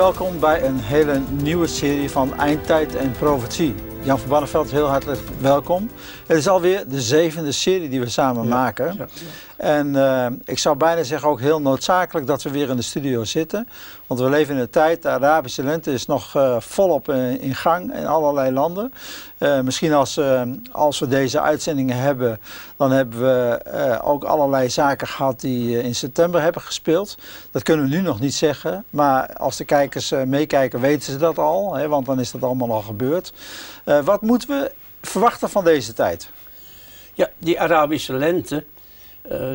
welkom bij een hele nieuwe serie van Eindtijd en Profetie. Jan van Barneveld, heel hartelijk welkom. Het is alweer de zevende serie die we samen maken. Ja, En uh, ik zou bijna zeggen ook heel noodzakelijk dat we weer in de studio zitten. Want we leven in een tijd, de Arabische lente is nog uh, volop in, in, gang in allerlei landen. Uh, misschien als, als we deze uitzendingen hebben, dan hebben we ook allerlei zaken gehad die in september hebben gespeeld. Dat kunnen we nu nog niet zeggen. Maar als de kijkers meekijken, weten ze dat al. Hè, want dan is dat allemaal al gebeurd. wat moeten we verwachten van deze tijd? Ja, die Arabische lente,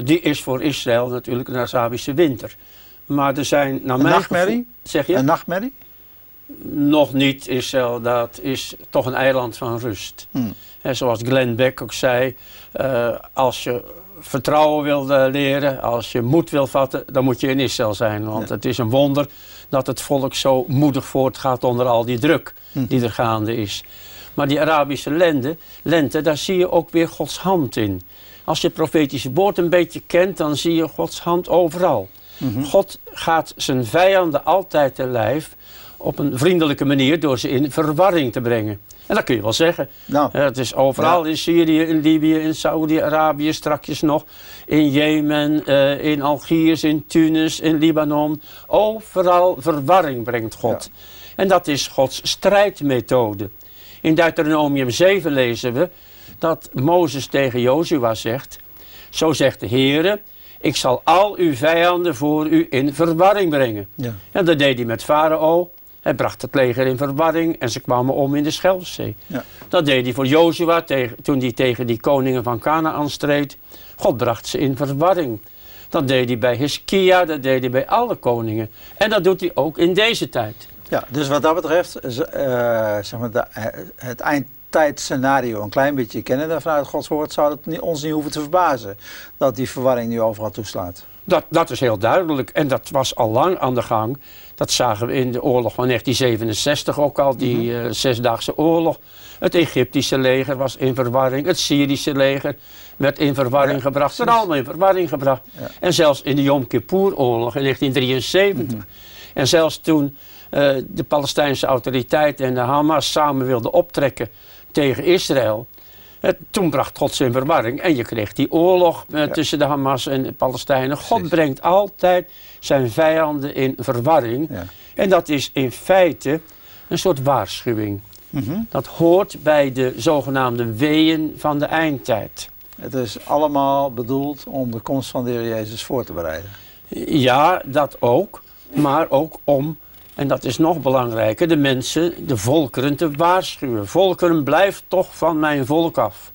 die is voor Israël natuurlijk een Arabische winter. Maar er zijn naar een mijn nachtmerrie? zeg je? Een nachtmerrie? Nog niet Israël, dat is toch een eiland van rust. Hmm. En zoals Glenn Beck ook zei, uh, als je vertrouwen wil uh, leren, als je moed wil vatten, dan moet je in Israël zijn. Want Ja. het is een wonder dat het volk zo moedig voortgaat onder al die druk Mhm. die er gaande is. Maar die Arabische lente, lente, daar zie je ook weer Gods hand in. Als je het profetische woord een beetje kent, dan zie je Gods hand overal. Mhm. God gaat zijn vijanden altijd te lijf op een vriendelijke manier door ze in verwarring te brengen. En dat kun je wel zeggen. Nou, Ja, het is overal in Syrië, in Libië, in Saoedi-Arabië, strakjes nog. In Jemen, eh, in Algiers, in Tunis, in Libanon. Overal verwarring brengt God. En dat is Gods strijdmethode. In Deuteronomium 7 lezen we dat Mozes tegen Jozua zegt... Zo zegt de Heere, ik zal al uw vijanden voor u in verwarring brengen. ja. En dat deed hij met Farao. Hij bracht het leger in verwarring en ze kwamen om in de Schelfzee. Ja. Dat deed hij voor Jozua toen hij tegen die koningen van Canaan streed. God bracht ze in verwarring. Dat deed hij bij Hiskia, dat deed hij bij alle koningen. En dat doet hij ook in deze tijd. Ja, dus wat dat betreft, eh, zeg maar, de- het eindtijdscenario een klein beetje kennen vanuit Gods woord, zou het niet, ons niet hoeven te verbazen dat die verwarring nu overal toeslaat. Dat, dat is heel duidelijk en dat was al lang aan de gang. Dat zagen we in de oorlog van 1967 ook al, die eh, Zesdaagse oorlog. Het Egyptische leger was in verwarring, het Syrische leger werd in verwarring Ja, gebracht, werd allemaal in verwarring gebracht. Ja. En zelfs in de Yom Kippur-oorlog in 1973. En zelfs toen eh, de Palestijnse autoriteiten en de Hamas samen wilden optrekken tegen Israël. eh, toen bracht God ze in verwarring en je kreeg die oorlog eh, Ja. tussen de Hamas en de Palestijnen. God Precies. brengt altijd zijn vijanden in verwarring. Ja. En dat is in feite een soort waarschuwing. Mhm. Dat hoort bij de zogenaamde weeën van de eindtijd. Het is allemaal bedoeld om de komst van de Heer Jezus voor te bereiden. Ja, dat ook. Maar ook om, en dat is nog belangrijker, de mensen, de volkeren te waarschuwen. Volkeren, blijf toch van mijn volk af.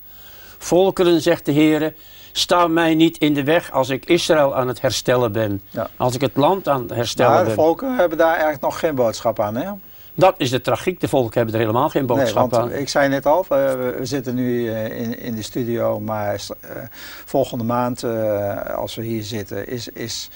Volkeren, zegt de Heer, sta mij niet in de weg als ik Israël aan het herstellen ben. Ja. Als ik het land aan het herstellen Maar de ben. volken hebben daar eigenlijk nog geen boodschap aan, hè? Dat is de tragiek. De volken hebben er helemaal geen Nee, boodschap want aan. ik zei net al, we, we zitten nu eh, in, in de studio, maar eh, volgende maand, eh, als we hier zitten, is, is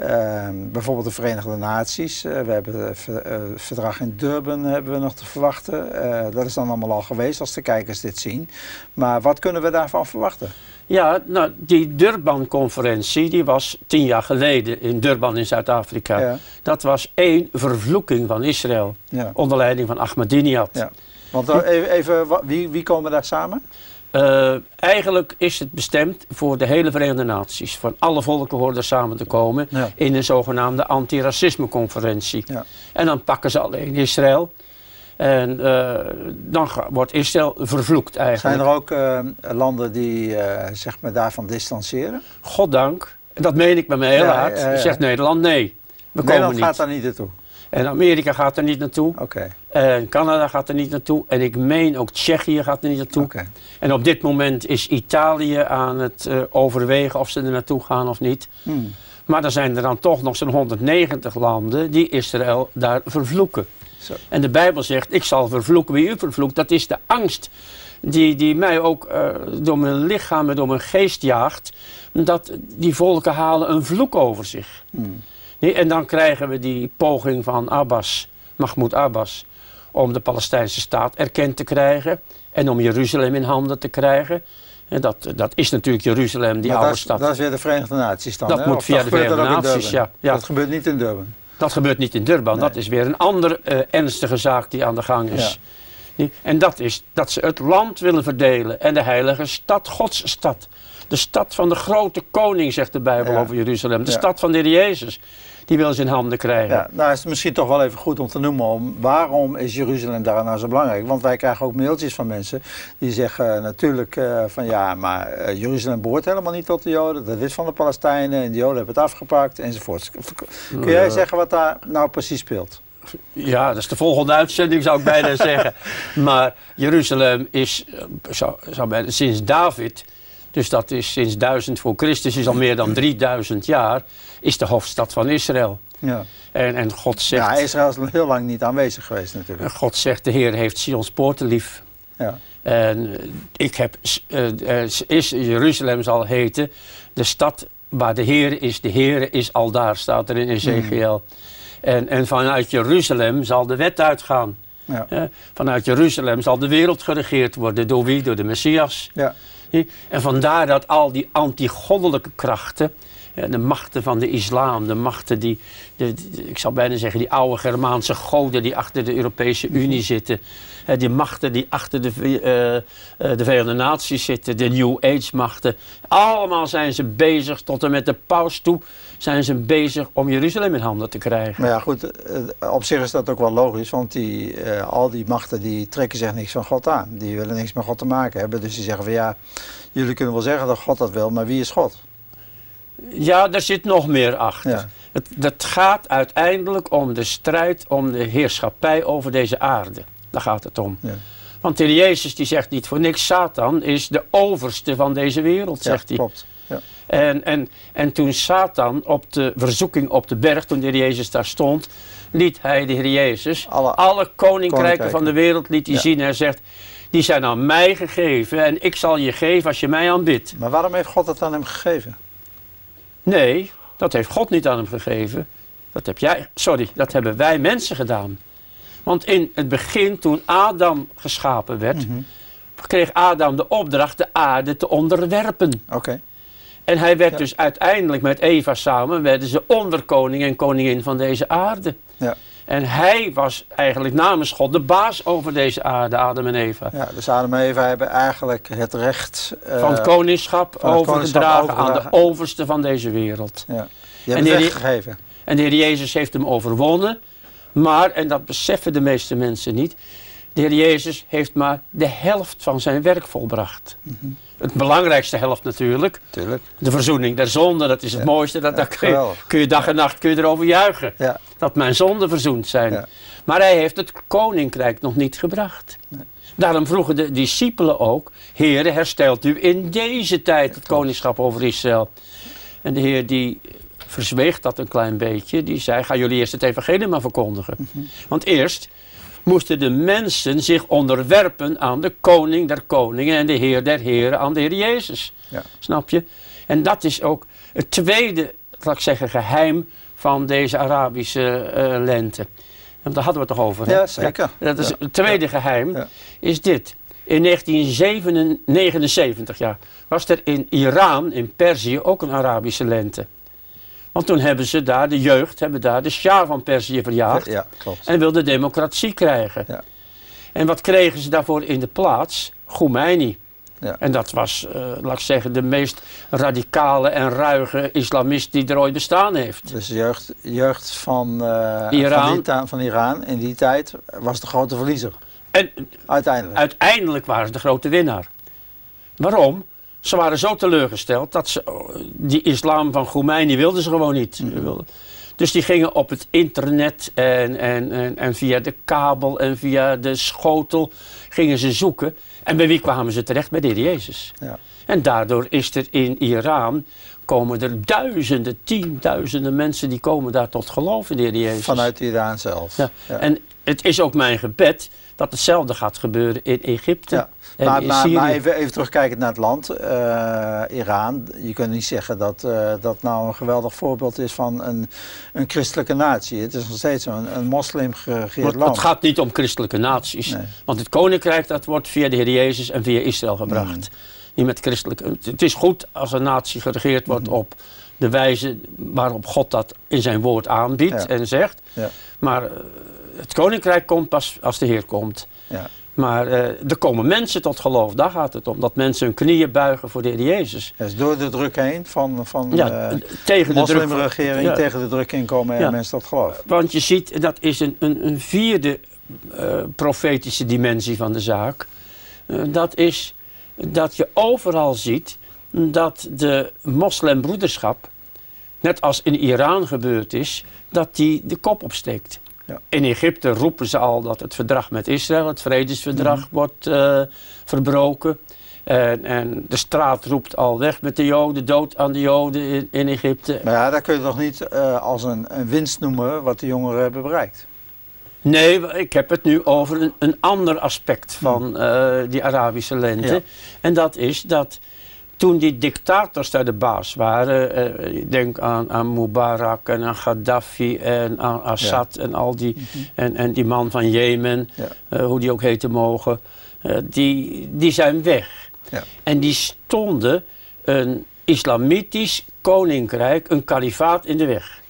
eh, bijvoorbeeld de Verenigde Naties. Eh, we hebben het eh, verdrag in Durban hebben we nog te verwachten. Eh, dat is dan allemaal al geweest als de kijkers dit zien. Maar wat kunnen we daarvan verwachten? Ja, nou, die Durban-conferentie, die was tien jaar geleden in Durban in Zuid-Afrika. Ja. Dat was één vervloeking van Israël. Ja. Onder leiding van Ahmadinejad. Ja. Want dan even, wie, wie komen daar samen? Eh, eigenlijk is het bestemd voor de hele Verenigde Naties. Van alle volken horen er samen te komen Ja. in een zogenaamde antiracisme-conferentie. Ja. En dan pakken ze alleen Israël. En eh, dan wordt Israël vervloekt eigenlijk. Zijn er ook eh, landen die zeg maar daarvan distancieren? Goddank, dat meen ik met mijn hele Ja, hart, ja, ja. zegt Nederland nee. We Nederland komen niet. gaat daar niet naartoe. En Amerika gaat er niet naartoe. Oké, En Canada gaat er niet naartoe. En ik meen ook Tsjechië gaat er niet naartoe. En op dit moment is Italië aan het eh, overwegen of ze er naartoe gaan of niet. Hmm. Maar er zijn er dan toch nog zo'n 190 landen die Israël daar vervloeken. Zo. En de Bijbel zegt, ik zal vervloeken wie u vervloekt. Dat is de angst die, die mij ook eh, door mijn lichaam en door mijn geest jaagt. Dat die volken halen een vloek over zich. Hmm. Nee, en dan krijgen we die poging van Abbas, Mahmoud Abbas, om de Palestijnse staat erkend te krijgen. En om Jeruzalem in handen te krijgen. En dat, dat is natuurlijk Jeruzalem, die Maar oude dat, stad. dat is weer de Verenigde Naties dan, Dat hè? moet Of via de Verenigde Naties, ja, ja. Dat gebeurt niet in Durban. Dat gebeurt niet in Durban. Dat is weer een andere uh, ernstige zaak die aan de gang is. En dat is dat ze het land willen verdelen en de heilige stad, Gods stad. De stad van de grote koning, zegt de Bijbel over Jeruzalem. De stad van de Heer Jezus. Die wil ze in handen krijgen. Ja, nou is het misschien toch wel even goed om te noemen. Om, waarom is Jeruzalem daar nou zo belangrijk? Want wij krijgen ook mailtjes van mensen die zeggen uh, natuurlijk uh, van ja, maar uh, Jeruzalem behoort helemaal niet tot de Joden. Dat is van de Palestijnen en de Joden hebben het afgepakt enzovoort. Kun jij zeggen wat daar nou precies speelt? Ja, dat is de volgende uitzending zou ik bijna zeggen. Maar Jeruzalem is, zou, zou bijna, sinds David dus dat is sinds 1000 voor Christus, is al meer dan 3000 jaar, is de hoofdstad van Israël. Ja. En, en God zegt... Ja, Israël is heel lang niet aanwezig geweest natuurlijk. God zegt, de Heer heeft Sions poorten lief. Ja. En eh, ik heb, uh, is, Jeruzalem zal heten, de stad waar de Heer is, de Heer is al daar, staat er in Ezekiel. Mm. En, en vanuit Jeruzalem zal de wet uitgaan. Ja. vanuit Jeruzalem zal de wereld geregeerd worden. Door wie? Door de Messias. Ja. En vandaar dat al die antigoddelijke krachten, de machten van de islam, de machten die, de, ik zou bijna zeggen, die oude Germaanse goden die achter de Europese Unie zitten, die machten die achter de, uh, de Verenigde Naties zitten, de New Age machten, allemaal zijn ze bezig, tot en met de paus toe, zijn ze bezig om Jeruzalem in handen te krijgen. Maar ja, goed, eh, op zich is dat ook wel logisch, want die, uh, al die machten die trekken zich niks van God aan. Die willen niks met God te maken hebben. Dus die zeggen van ja, jullie kunnen wel zeggen dat God dat wil, maar wie is God? Ja, daar zit nog meer achter. Ja. Het, het gaat uiteindelijk om de strijd om de heerschappij over deze aarde. Daar gaat het om. Ja. Want de Jezus die zegt niet voor niks, Satan is de overste van deze wereld, zegt hij. Klopt. En, en, en toen Satan op de verzoeking op de berg, toen de Heer Jezus daar stond, liet hij de Heer Jezus alle, alle koninkrijken, van de wereld liet hij zien. En hij zegt, die zijn aan mij gegeven en ik zal je geven als je mij aanbidt. Maar waarom heeft God het aan hem gegeven? Nee, dat heeft God niet aan hem gegeven. Dat heb jij, sorry, dat hebben wij mensen gedaan. Want in het begin, toen Adam geschapen werd, mhm. kreeg Adam de opdracht de aarde te onderwerpen. Oké. En hij werd dus uiteindelijk met Eva samen, werden ze onderkoning en koningin van deze aarde. Ja. En hij was eigenlijk namens God de baas over deze aarde, Adam en Eva. Ja, dus Adam en Eva hebben eigenlijk het recht... Uh, van het koningschap overgedragen aan de overste van deze wereld. Ja. Die hebben en het gegeven. En de Heer Jezus heeft hem overwonnen. Maar, en dat beseffen de meeste mensen niet... De Heer Jezus heeft maar de helft van zijn werk volbracht. Mm het belangrijkste helft natuurlijk. Tuurlijk. De verzoening der zonden, dat is het mooiste. Dat, kun, je, kun, je, dag en nacht kun je erover juichen. Ja. Dat mijn zonden verzoend zijn. Maar hij heeft het koninkrijk nog niet gebracht. Nee. Daarom vroegen de discipelen ook: Heer, herstelt u in deze tijd het koningschap over Israël? En de Heer die verzweeg dat een klein beetje. Die zei: Ga jullie eerst het evangelie maar verkondigen. Mhm. Want eerst moesten de mensen zich onderwerpen aan de koning der koningen en de heer der heren, aan de heer Jezus. Ja. Snap je? En dat is ook het tweede, laat ik zeggen, geheim van deze Arabische uh, lente. Want daar hadden we het toch over? Hè? Ja, zeker. dat is het tweede geheim, is dit. In 1979 ja, was er in Iran, in Perzië, ook een Arabische lente. Want toen hebben ze daar, de jeugd, hebben daar de Shah van Perzië verjaagd. Ja, klopt. En wilden democratie krijgen. Ja. En wat kregen ze daarvoor in de plaats? Khomeini. Ja. En dat was, uh, laat ik zeggen, de meest radicale en ruige islamist die er ooit bestaan heeft. Dus jeugd, jeugd van, uh, Iran. Van, van, Iran in die tijd was de grote verliezer. En uiteindelijk. Uiteindelijk waren ze de grote winnaar. Waarom? Ze waren zo teleurgesteld dat ze die islam van Khomeini wilden ze gewoon niet. Mm. Dus die gingen op het internet en, en, en, en, via de kabel en via de schotel gingen ze zoeken. En bij wie kwamen ze terecht? Bij de heer Jezus. Ja. En daardoor is er in Iran komen er duizenden, tienduizenden mensen die komen daar tot geloof in de heer Jezus. Vanuit Iran zelf. Ja. En het is ook mijn gebed dat hetzelfde gaat gebeuren in Egypte. Ja. En maar, in maar, maar, even, even terugkijkend naar het land, uh, Iran. Je kunt niet zeggen dat uh, dat nou een geweldig voorbeeld is van een, een christelijke natie. Het is nog steeds een, een moslim geregeerd land. Het gaat niet om christelijke naties. Want het koninkrijk dat wordt via de Heer Jezus en via Israël gebracht. Mm. Niet met christelijke. Het is goed als een natie geregeerd wordt mm. op de wijze waarop God dat in zijn woord aanbiedt Ja. en zegt. Ja. Maar eh, het koninkrijk komt pas als de Heer komt. Ja. Maar eh, er komen mensen tot geloof, daar gaat het om. Dat mensen hun knieën buigen voor de Heer Jezus. Dus door de druk heen van, van Ja, tegen de moslimregering, ja. tegen de druk in komen Ja. mensen dat geloof. Want je ziet, dat is een, een, een vierde eh, profetische dimensie van de zaak. Eh, dat is dat je overal ziet dat de moslimbroederschap, net als in Iran gebeurd is, dat die de kop opsteekt. Ja. In Egypte roepen ze al dat het verdrag met Israël, het vredesverdrag, Mhm. wordt eh, verbroken. En, en de straat roept al weg met de Joden, dood aan de Joden in, in Egypte. Maar ja, dat kun je toch niet eh, als een, een winst noemen wat de jongeren hebben bereikt. Nee, ik heb het nu over een, een ander aspect van eh, die Arabische lente. Ja. En dat is dat toen die dictators daar de baas waren, eh, ik denk aan, aan Mubarak en aan Gaddafi en aan Assad en al die, en, en die man van Jemen, Ja. eh, hoe die ook heten mogen, eh, die, die zijn weg. Ja. En die stonden een islamitisch koninkrijk, een kalifaat in de weg.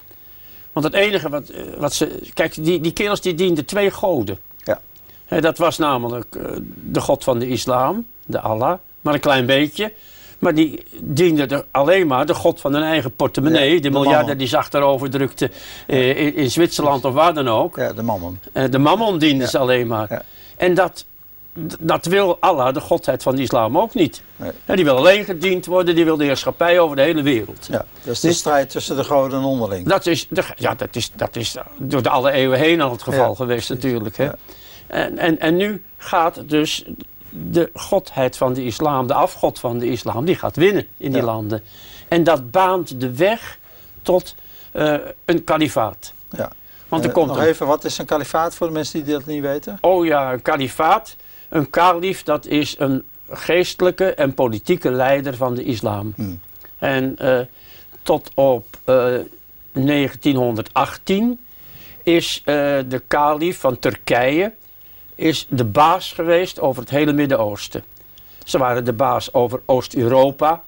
Want het enige wat, wat ze. Kijk, die, die kerels die dienden twee goden. Ja. Dat was namelijk de god van de islam, de Allah, maar een klein beetje. Maar die diende er alleen maar de god van hun eigen portemonnee. Ja, de de miljarden mammon. die ze achterover drukte eh, in, in Zwitserland of waar dan ook. Ja, de mannen. Eh, de mammon diende ze alleen maar. Ja. En dat, dat wil Allah, de godheid van de islam, ook niet. Nee. Die wil alleen gediend worden, die wil de heerschappij over de hele wereld. Ja, dus de strijd tussen de goden onderling. Dat is, de- ja, dat is, dat is door de alle eeuwen heen al het geval Ja, geweest natuurlijk. Hè. Ja. En, en, en nu gaat dus de godheid van de islam, de afgod van de islam, die gaat winnen in die Ja. landen. En dat baant de weg tot eh, een kalifaat. Ja. Want er Eh, komt nog een even, wat is een kalifaat voor de mensen die dat niet weten? Oh ja, een kalifaat. Een kalif, dat is een geestelijke en politieke leider van de islam. Hmm. En eh, tot op eh, 1918 is de kalif van Turkije is de baas geweest over het hele Midden-Oosten. Ze waren de baas over Oost-Europa.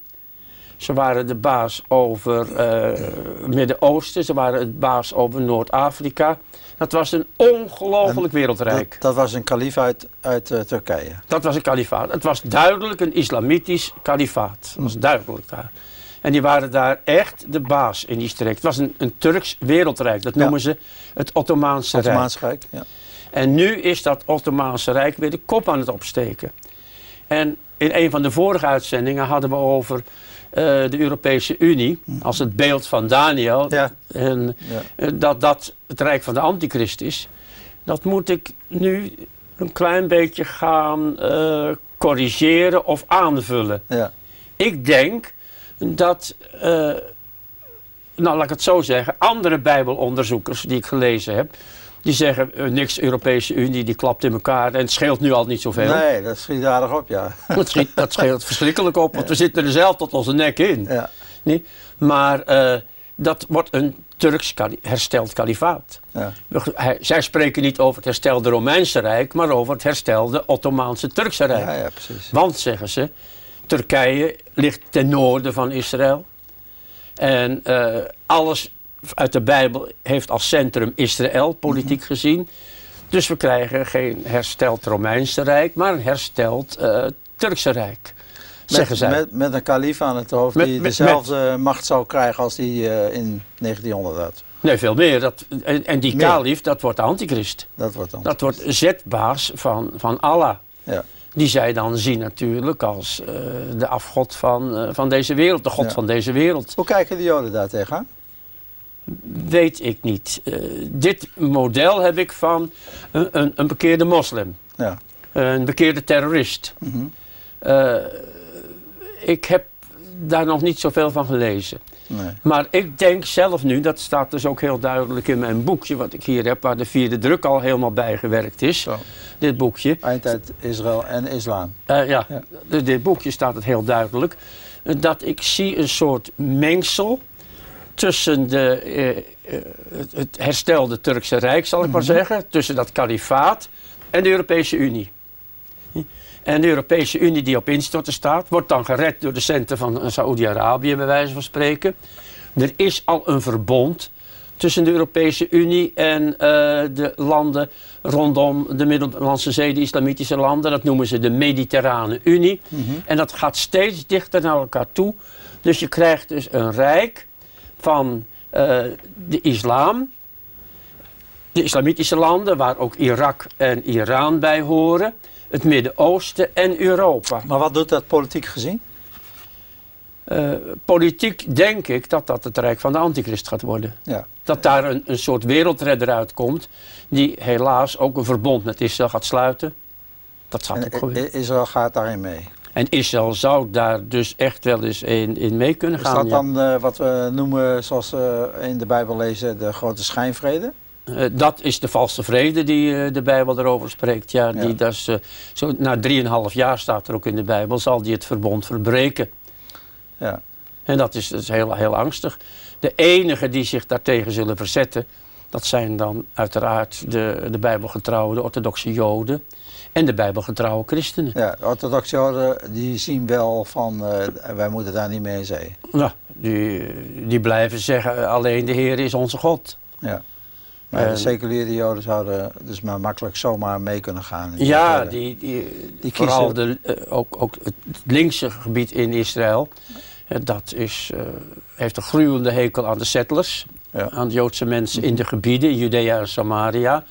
Ze waren de baas over eh Midden-Oosten. Ze waren het baas over Noord-Afrika. Dat was een ongelooflijk wereldrijk. Dat, dat was een kalif uit, uit eh, Turkije. Dat was een kalifaat. Het was duidelijk een islamitisch kalifaat. Dat was duidelijk daar. En die waren daar echt de baas in die streek. Het was een, een Turks wereldrijk. Dat Ja. noemen ze het Ottomaanse Rijk. Ottomaans Rijk. Ja. En nu is dat Ottomaanse Rijk weer de kop aan het opsteken. En in een van de vorige uitzendingen hadden we over eh, de Europese Unie als het beeld van Daniel. Ja. En Ja. eh, dat dat het rijk van de antichrist is. Dat moet ik nu een klein beetje gaan eh, corrigeren of aanvullen. Ja. Ik denk dat, nou laat ik het zo zeggen, andere bijbelonderzoekers die ik gelezen heb, die zeggen eh, niks Europese Unie, die klapt in elkaar en het scheelt nu al niet zoveel. Nee, dat schiet aardig op, ja. Dat, schiet, dat scheelt verschrikkelijk op, want we zitten er zelf tot onze nek in. ja. Nee? Maar eh, dat wordt een Turks hersteld kalifaat. ja. Zij spreken niet over het herstelde Romeinse Rijk, maar over het herstelde Ottomaanse Turkse Rijk. Ja, ja, precies. Want, zeggen ze, Turkije ligt ten noorden van Israël. En eh, alles uit de Bijbel heeft als centrum Israël, politiek Mhm. gezien. Dus we krijgen geen hersteld Romeinse Rijk, maar een hersteld eh, Turkse Rijk. Zeggen met, zij. Met, met een kalif aan het hoofd Met- die dezelfde macht zou krijgen als die eh, in 1900 had. Nee, veel meer. Dat, en, en die Meer. kalif, dat wordt de antichrist. Dat wordt dan. Dat wordt zetbaas van, van Allah. Ja. Die zij dan zien natuurlijk als eh, de afgod van, van deze wereld, de god Ja. van deze wereld. Hoe kijken de Joden daar tegenaan? Weet ik niet. Eh, dit model heb ik van een, een, een bekeerde moslim, Ja. een bekeerde terrorist. Mhm. Eh, ik heb daar nog niet zoveel van gelezen. Nee. Maar ik denk zelf nu, dat staat dus ook heel duidelijk in mijn boekje wat ik hier heb, waar de vierde druk al helemaal bijgewerkt is. Zo. Dit boekje. Eindtijd Israël en islam. Eh, ja, Ja. dit boekje staat het heel duidelijk. Dat ik zie een soort mengsel tussen de, eh, eh, het, herstelde Turkse Rijk, zal ik maar zeggen. Tussen dat kalifaat en de Europese Unie. En de Europese Unie die op instorten staat, wordt dan gered door de centen van eh, Saoedi-Arabië, bij wijze van spreken. Er is al een verbond tussen de Europese Unie en uh, de landen rondom de Middellandse Zee, de islamitische landen. Dat noemen ze de Mediterrane Unie. Mm -hmm. En dat gaat steeds dichter naar elkaar toe. Dus je krijgt dus een rijk van uh, de islam, de islamitische landen, waar ook Irak en Iran bij horen, het Midden-Oosten en Europa. Maar wat doet dat politiek gezien? Uh, politiek denk ik dat dat het rijk van de antichrist gaat worden. Ja. Dat daar een, een soort wereldredder uitkomt die helaas ook een verbond met Israël gaat sluiten. Dat gaat ook gebeuren. Israël gaat daarin mee. En Israël zou daar dus echt wel eens in, in mee kunnen gaan. Is dat dan uh, wat we noemen, zoals we in de Bijbel lezen, de grote schijnvrede? Uh, dat is de valse vrede die uh, de Bijbel erover spreekt. Ja, ja. Die, dat is, zo, na drieënhalf jaar staat er ook in de Bijbel, zal die het verbond verbreken. Ja. En dat is, dat is heel, heel angstig. De enigen die zich daartegen zullen verzetten, dat zijn dan uiteraard de, de Bijbelgetrouwe, de orthodoxe Joden en de Bijbelgetrouwe christenen. Ja, de orthodoxe Joden die zien wel van uh, wij moeten daar niet mee in zee. Nou, die, die blijven zeggen alleen de Heer is onze God. Ja. Maar de seculiere Joden zouden dus maar makkelijk zomaar mee kunnen gaan. Ja, die, die, die vooral de, uh, ook, ook het linkse gebied in Israël. Uh, dat is, uh, heeft een gruwende hekel aan de settlers. Ja. Aan de Joodse mensen in de gebieden, Judea en Samaria.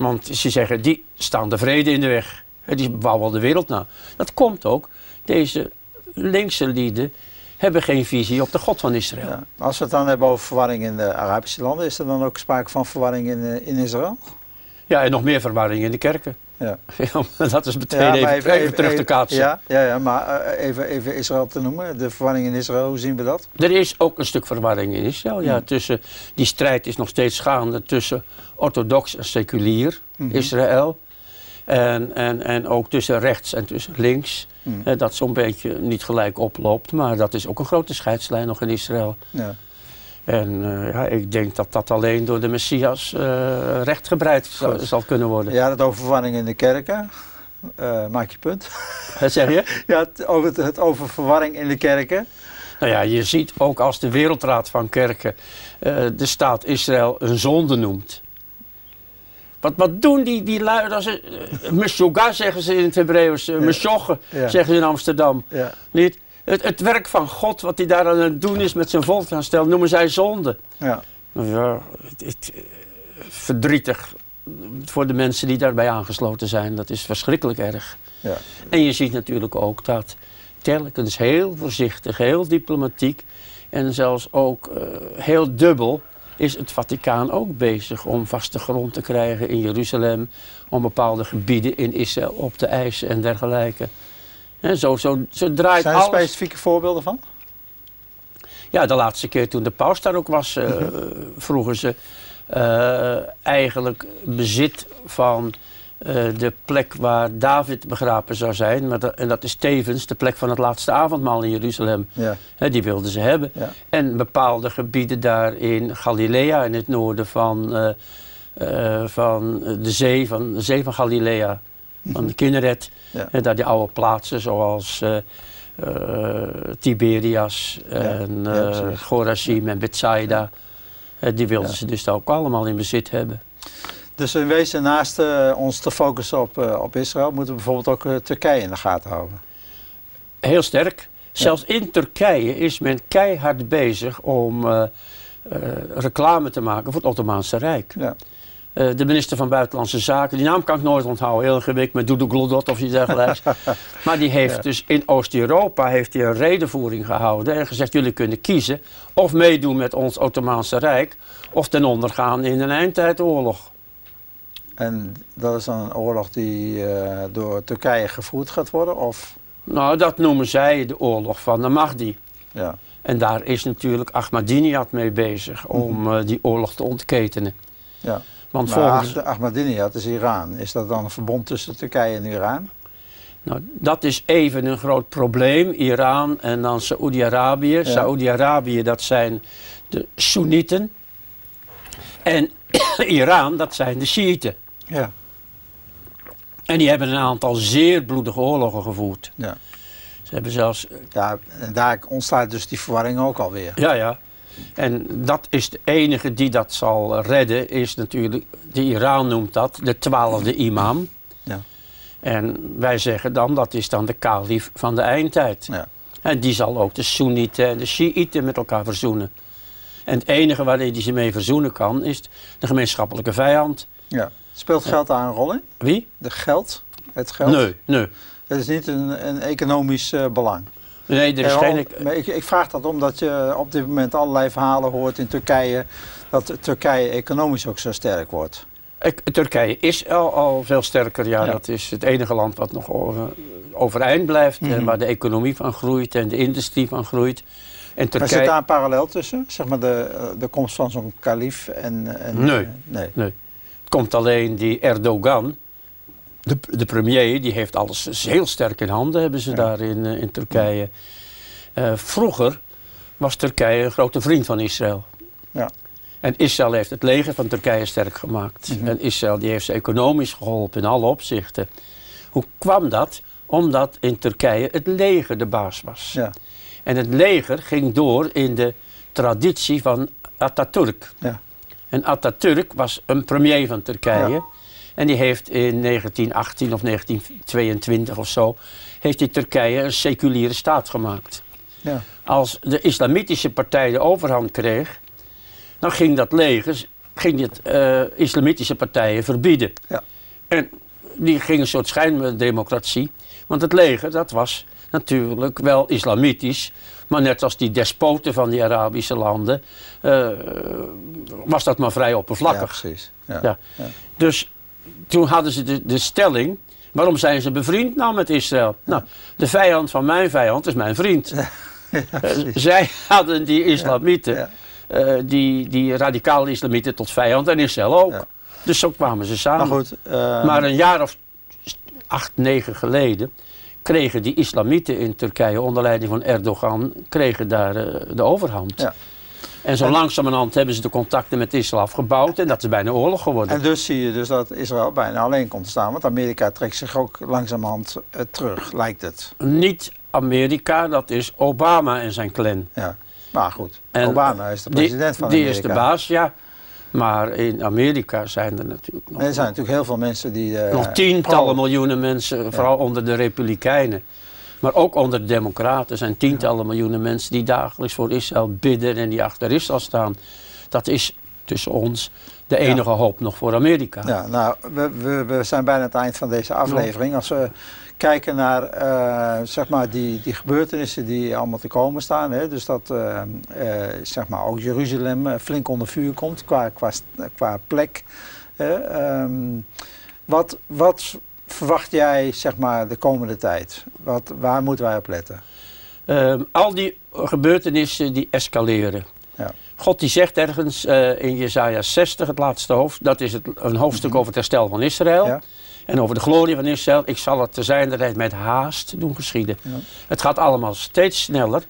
Want ze zeggen, die staan de vrede in de weg. Die bouwen de wereld na. Dat komt ook. Deze linkse lieden hebben geen visie op de God van Israël. Ja. Als we het dan hebben over verwarring in de Arabische landen, is er dan ook sprake van verwarring in, in Israël? Ja, en nog meer verwarring in de kerken. Ja. dat is meteen ja, even, even, even, terug te kaatsen. Ja, ja, ja maar uh, even, even Israël te noemen. De verwarring in Israël, hoe zien we dat? Er is ook een stuk verwarring in Israël. Ja, tussen, die strijd is nog steeds gaande tussen orthodox en seculier mm -hmm. Israël. En, en, en ook tussen rechts en tussen links. Mm. Uh, dat zo'n beetje niet gelijk oploopt. Maar dat is ook een grote scheidslijn nog in Israël. Ja. En uh, ja, ik denk dat dat alleen door de Messias uh, rechtgebreid zal, zal, kunnen worden. Ja, dat over verwarring in de kerken. Uh, maak je punt. Wat zeg je? ja, het over, het over verwarring in de kerken. Nou ja, je ziet ook als de Wereldraad van Kerken de staat Israël een zonde noemt. Wat, wat doen die, die lui? Meshoga zeggen ze in het Hebreeuws. Uh, ja. zeggen ze in Amsterdam. Ja. Niet? Het, het, werk van God, wat hij daar aan het doen is met zijn volk aan stellen, noemen zij zonde. Ja. Ja, het, het, verdrietig voor de mensen die daarbij aangesloten zijn. Dat is verschrikkelijk erg. Ja. En je ziet natuurlijk ook dat telkens heel voorzichtig, heel diplomatiek en zelfs ook uh, heel dubbel is het Vaticaan ook bezig om vaste grond te krijgen in Jeruzalem, om bepaalde gebieden in Israël op te eisen en dergelijke. Zo, zo, zo draait Zijn er alles... specifieke voorbeelden van? Ja, de laatste keer toen de paus daar ook was, uh, vroegen ze uh, eigenlijk bezit van uh, de plek waar David begraven zou zijn. Maar dat, en dat is tevens de plek van het laatste avondmaal in Jeruzalem. Ja. He, die wilden ze hebben. Ja. En bepaalde gebieden daar in Galilea, in het noorden van, van, de, zee, van de zee van Galilea. Van de Kinneret. Ja. En daar die oude plaatsen zoals Tiberias en Chorazim en Bethsaida. die wilden ze dus ook allemaal in bezit hebben. Dus in wezen, naast uh, ons te focussen op, uh, op Israël, moeten we bijvoorbeeld ook uh, Turkije in de gaten houden. Heel sterk. Zelfs in Turkije is men keihard bezig om reclame te maken voor het Ottomaanse Rijk. Ja. De minister van Buitenlandse Zaken, die naam kan ik nooit onthouden, heel gewikt met Doudou Glodot of iets dergelijks. maar die heeft ja. dus in Oost-Europa heeft hij een redenvoering gehouden en gezegd: jullie kunnen kiezen of meedoen met ons Ottomaanse Rijk of ten onder gaan in een eindtijdoorlog. En dat is dan een oorlog die uh, door Turkije gevoerd gaat worden? Of? Nou, dat noemen zij de oorlog van de Mahdi. Ja. En daar is natuurlijk Ahmadinejad mee bezig om mm -hmm. uh, die oorlog te ontketenen. Ja. Want maar volgens... Ahmadinejad is Iran. Is dat dan een verbond tussen Turkije en Iran? Nou, dat is even een groot probleem. Iran en dan Saoedi-Arabië. Ja. Saoedi-Arabië, dat zijn de Soenieten. En Iran, dat zijn de Shiiten. Ja. En die hebben een aantal zeer bloedige oorlogen gevoerd. Ja. Ze hebben zelfs... Ja, en daar ontstaat dus die verwarring ook alweer. Ja, ja. En dat is de enige die dat zal redden, is natuurlijk, de Iran noemt dat, de twaalfde imam. Ja. En wij zeggen dan, dat is dan de kalif van de eindtijd. Ja. En die zal ook de Soenieten en de Shiiten met elkaar verzoenen. En het enige waarin die ze mee verzoenen kan, is de gemeenschappelijke vijand. ja. Speelt geld daar een rol in? Wie? De geld? Het geld? Nee, nee. Het is niet een, een economisch eh, belang. Nee, er is geen... ik, ik vraag dat omdat je op dit moment allerlei verhalen hoort in Turkije. Dat Turkije economisch ook zo sterk wordt. Ik- Turkije is al, al veel sterker. Ja, Ja. dat is het enige land wat nog over- overeind blijft. Mhm. En waar de economie van groeit en de industrie van groeit. En Maar zit Turkije... daar een parallel tussen? Zeg maar de, eh, de komst van zo'n kalif en... en Nee. eh, nee. Nee. Het komt alleen die Erdogan, de, de premier, die heeft alles heel sterk in handen, hebben ze Ja. daar in, eh, in Turkije. Eh, vroeger was Turkije een grote vriend van Israël. Ja. En Israël heeft het leger van Turkije sterk gemaakt. Mhm. En Israël die heeft ze economisch geholpen in alle opzichten. Hoe kwam dat? Omdat in Turkije het leger de baas was. Ja. En het leger ging door in de traditie van Atatürk. Ja. En Atatürk was een premier van Turkije. En die heeft in 1918 of 1922 of zo... heeft die Turkije een seculiere staat gemaakt. Ja. Als de islamitische partij de overhand kreeg... dan ging dat leger ging dit, eh, islamitische partijen verbieden. Ja. En die ging een soort schijndemocratie. Want het leger, dat was natuurlijk wel islamitisch. Maar net als die despoten van die Arabische landen... eh, was dat maar vrij ja, oppervlakkig. precies. Ja. Ja. Ja. Dus toen hadden ze de, de stelling... Waarom zijn ze bevriend nou met Israël? Nou, de vijand van mijn vijand is mijn vriend. Ja, Eh, zij hadden die islamieten, Ja. eh, die, die radicale islamieten tot vijand en Israël ook. Dus zo kwamen ze samen. Maar goed. eh, Maar een jaar of acht, negen geleden kregen die islamieten in Turkije onder leiding van Erdogan kregen daar de overhand. En zo En- langzamerhand hebben ze de contacten met Israël afgebouwd en dat is bijna oorlog geworden. En dus zie je dus dat Israël bijna alleen komt te staan. Want Amerika trekt zich ook langzamerhand eh, terug, lijkt het. Niet Amerika, dat is Obama en zijn clan. Ja. Maar goed, En Obama is de president van die Amerika. is de baas, ja. Maar in Amerika zijn er natuurlijk nog, Er zijn natuurlijk heel veel mensen die... eh, nog tientallen miljoenen mensen, vooral onder de Republikeinen. Maar ook onder de Democraten zijn tientallen miljoenen mensen die dagelijks voor Israël bidden en die achter Israël staan. Dat is tussen ons de enige hoop nog voor Amerika. Ja, nou, we, we, we zijn bijna aan het eind van deze aflevering. Als we kijken naar eh, zeg maar die, die gebeurtenissen die allemaal te komen staan. Hè, dus dat eh, eh, zeg maar ook Jeruzalem flink onder vuur komt qua, qua, qua plek. hè. Ehm, wat, wat verwacht jij zeg maar, de komende tijd? Wat, waar moeten wij op letten? Ehm, al die gebeurtenissen die escaleren. Ja. God die zegt ergens eh, in Jesaja 60, het laatste hoofd, dat is het, een hoofdstuk over het herstel van Israël. Mhm. Ja. En over de glorie van Israël. Ik zal het te zijn de tijd met haast doen geschieden. Ja. Het gaat allemaal steeds sneller.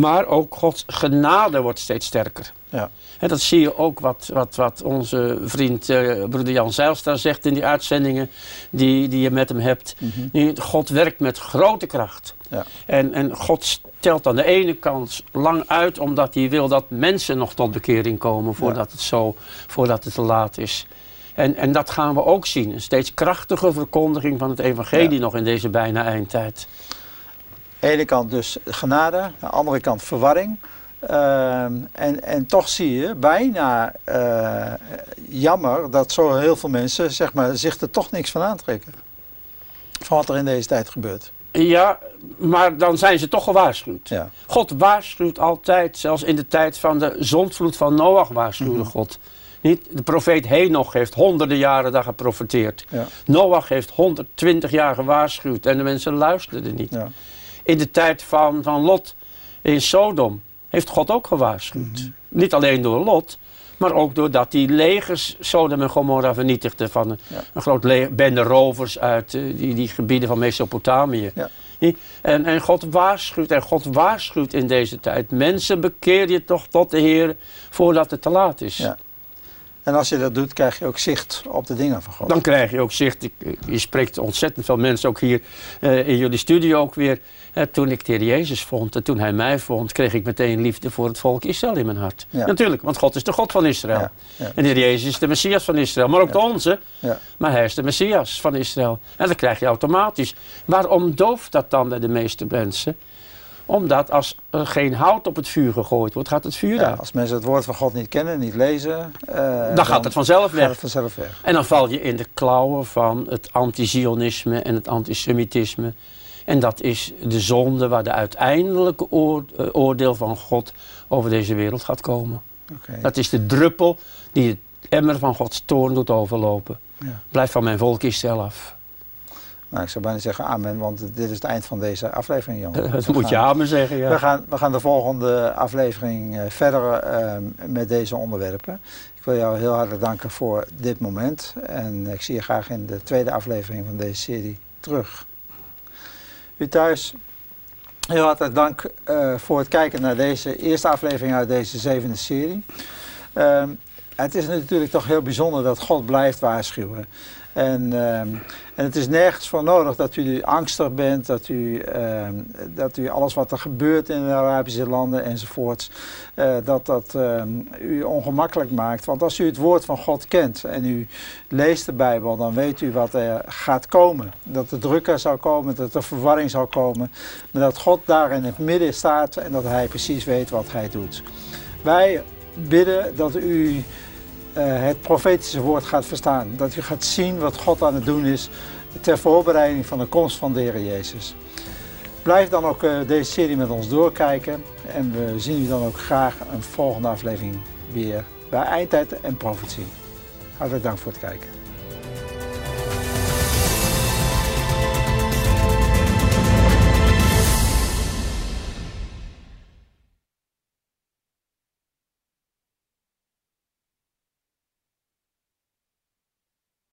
Maar ook Gods genade wordt steeds sterker. Ja. En dat zie je ook wat, wat, wat onze vriend eh, broeder Jan Zijlstra zegt in die uitzendingen die, die je met hem hebt. Die- God werkt met grote kracht. Ja. En, en God stelt aan de ene kant lang uit omdat hij wil dat mensen nog tot bekering komen voordat, het, zo, voordat het te laat is. En, en dat gaan we ook zien. Een steeds krachtige verkondiging van het evangelie nog in deze bijna eindtijd. De ene kant dus genade, aan de andere kant verwarring. Ehm, en, en toch zie je bijna eh, jammer dat zo heel veel mensen zeg maar, zich er toch niks van aantrekken. Van wat er in deze tijd gebeurt. Ja, maar dan zijn ze toch gewaarschuwd. Ja. God waarschuwt altijd, zelfs in de tijd van de zondvloed van Noach waarschuwde Mhm. God. Niet? De profeet Henoch heeft honderden jaren daar geprofeteerd. Ja. Noach heeft 120 jaar gewaarschuwd en de mensen luisterden niet. Ja. In de tijd van, van Lot in Sodom heeft God ook gewaarschuwd. Mhm. Niet alleen door Lot, maar ook doordat die legers Sodom en Gomorra vernietigden van een, Ja. een groot le- bende rovers uit eh, die, die gebieden van Mesopotamië. Ja. En, en God waarschuwt en God waarschuwt in deze tijd. Mensen bekeer je toch tot de Heer voordat het te laat is. Ja. En als je dat doet, krijg je ook zicht op de dingen van God. Dan krijg je ook zicht. Je spreekt ontzettend veel mensen ook hier uh, in jullie studio ook weer. Uh, toen ik de Heer Jezus vond en toen hij mij vond, kreeg ik meteen liefde voor het volk Israël in mijn hart. Ja. Natuurlijk, want God is de God van Israël. Ja, ja. En de Heer Jezus is de Messias van Israël, maar ook de onze. Maar hij is de Messias van Israël. En dat krijg je automatisch. Waarom dooft dat dan bij de meeste mensen? Omdat als er geen hout op het vuur gegooid wordt, gaat het vuur ja, uit. Als mensen het woord van God niet kennen, niet lezen... Uh, dan, dan, gaat het vanzelf weg. Het vanzelf weg. En dan val je in de klauwen van het anti-Zionisme en het antisemitisme. En dat is de zonde waar de uiteindelijke uh, oordeel van God over deze wereld gaat komen. Okay. Dat is de druppel die het emmer van Gods toorn doet overlopen. Ja. Blijf van mijn volk Israël af. Nou, ik zou bijna zeggen amen, want dit is het eind van deze aflevering, Jan. Dat moet je amen zeggen, ja. We gaan, we gaan de volgende aflevering uh, verder uh, met deze onderwerpen. Ik wil jou heel hartelijk danken voor dit moment. En ik zie je graag in de tweede aflevering van deze serie terug. U thuis, heel hartelijk dank uh, voor het kijken naar deze eerste aflevering uit deze zevende serie. Ehm, het is natuurlijk toch heel bijzonder dat God blijft waarschuwen. En, uh, en het is nergens voor nodig dat u angstig bent, dat u, uh, dat u alles wat er gebeurt in de Arabische landen enzovoorts, uh, dat dat ehm, u ongemakkelijk maakt. Want als u het woord van God kent en u leest de Bijbel, dan weet u wat er gaat komen. Dat de drukker zal komen, dat er verwarring zal komen, maar dat God daar in het midden staat en dat hij precies weet wat hij doet. Wij bidden dat u het profetische woord gaat verstaan. Dat u gaat zien wat God aan het doen is ter voorbereiding van de komst van de Heer Jezus. Blijf dan ook uh, deze serie met ons doorkijken en we zien u dan ook graag een volgende aflevering weer bij Eindtijd en Profetie. Hartelijk dank voor het kijken.